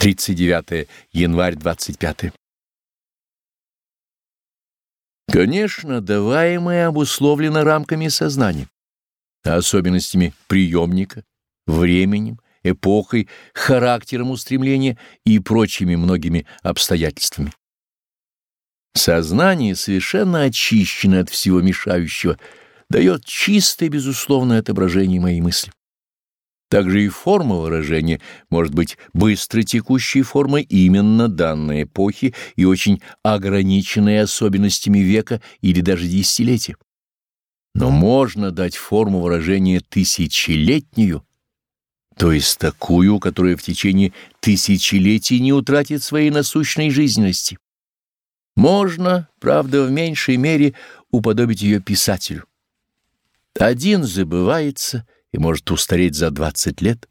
39 январь 25. Конечно, даваемое обусловлено рамками сознания, особенностями приемника, временем, эпохой, характером устремления и прочими многими обстоятельствами. Сознание совершенно очищено от всего мешающего, дает чистое безусловное отображение моей мысли. Также и форма выражения может быть быстро текущей формой именно данной эпохи и очень ограниченной особенностями века или даже десятилетия. Но можно дать форму выражения тысячелетнюю, то есть такую, которая в течение тысячелетий не утратит своей насущной жизненности. Можно, правда, в меньшей мере уподобить ее писателю. Один забывается — и может устареть за двадцать лет,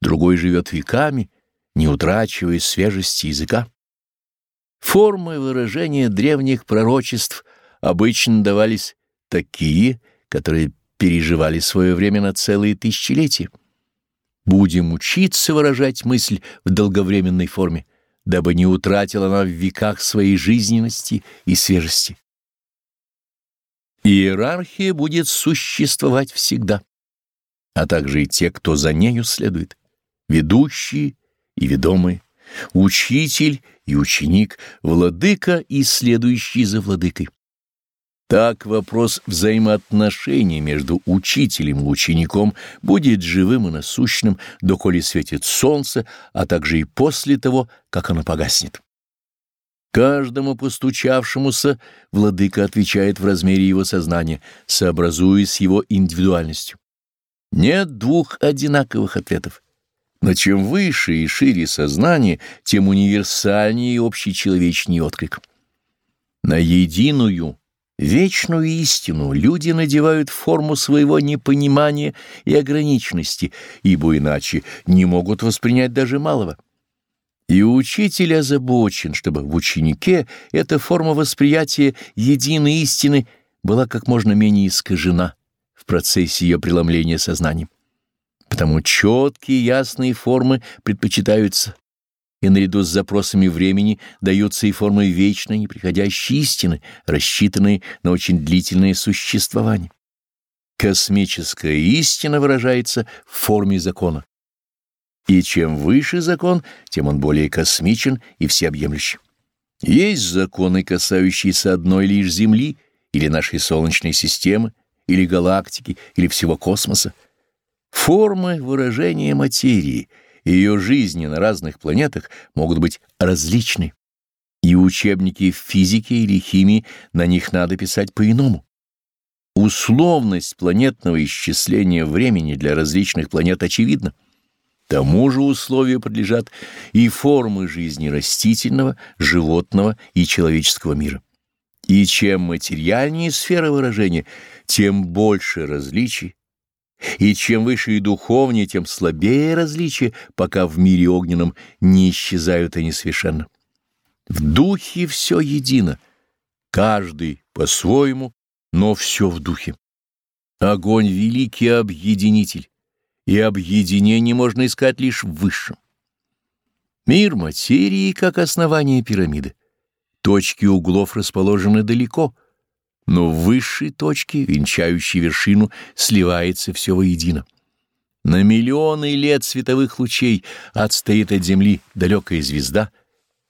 другой живет веками, не утрачивая свежести языка. Формы выражения древних пророчеств обычно давались такие, которые переживали свое время на целые тысячелетия. Будем учиться выражать мысль в долговременной форме, дабы не утратила она в веках своей жизненности и свежести. Иерархия будет существовать всегда а также и те, кто за нею следует, ведущие и ведомые, учитель и ученик, владыка и следующий за владыкой. Так вопрос взаимоотношений между учителем и учеником будет живым и насущным, доколе светит солнце, а также и после того, как оно погаснет. Каждому постучавшемуся владыка отвечает в размере его сознания, сообразуясь его индивидуальностью. Нет двух одинаковых ответов. Но чем выше и шире сознание, тем универсальнее и общечеловечный отклик. На единую, вечную истину люди надевают форму своего непонимания и ограниченности, ибо иначе не могут воспринять даже малого. И учитель озабочен, чтобы в ученике эта форма восприятия единой истины была как можно менее искажена в процессе ее преломления сознанием. Потому четкие ясные формы предпочитаются, и наряду с запросами времени даются и формы вечной неприходящей истины, рассчитанные на очень длительное существование. Космическая истина выражается в форме закона. И чем выше закон, тем он более космичен и всеобъемлющий. Есть законы, касающиеся одной лишь Земли или нашей Солнечной системы, или галактики, или всего космоса. Формы выражения материи и ее жизни на разных планетах могут быть различны, и учебники в физике или химии на них надо писать по-иному. Условность планетного исчисления времени для различных планет очевидна. Тому же условию подлежат и формы жизни растительного, животного и человеческого мира. И чем материальнее сфера выражения, тем больше различий, и чем выше и духовнее, тем слабее различия, пока в мире огненном не исчезают они совершенно. В духе все едино, каждый по-своему, но все в духе. Огонь — великий объединитель, и объединение можно искать лишь в высшем. Мир материи как основание пирамиды. Точки углов расположены далеко, но в высшей точке, венчающей вершину, сливается все воедино. На миллионы лет световых лучей отстоит от Земли далекая звезда,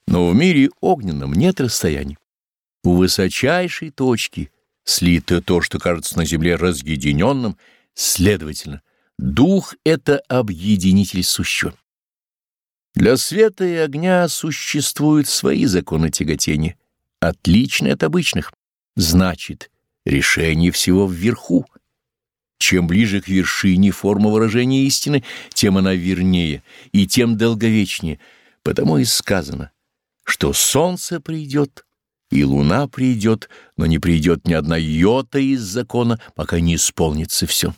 но в мире огненном нет расстояний. У высочайшей точки слито то, что кажется на Земле разъединенным, следовательно, дух — это объединитель сущего. Для света и огня существуют свои законы тяготения, отличные от обычных. Значит, решение всего вверху. Чем ближе к вершине форма выражения истины, тем она вернее и тем долговечнее. Потому и сказано, что солнце придет, и луна придет, но не придет ни одна йота из закона, пока не исполнится все.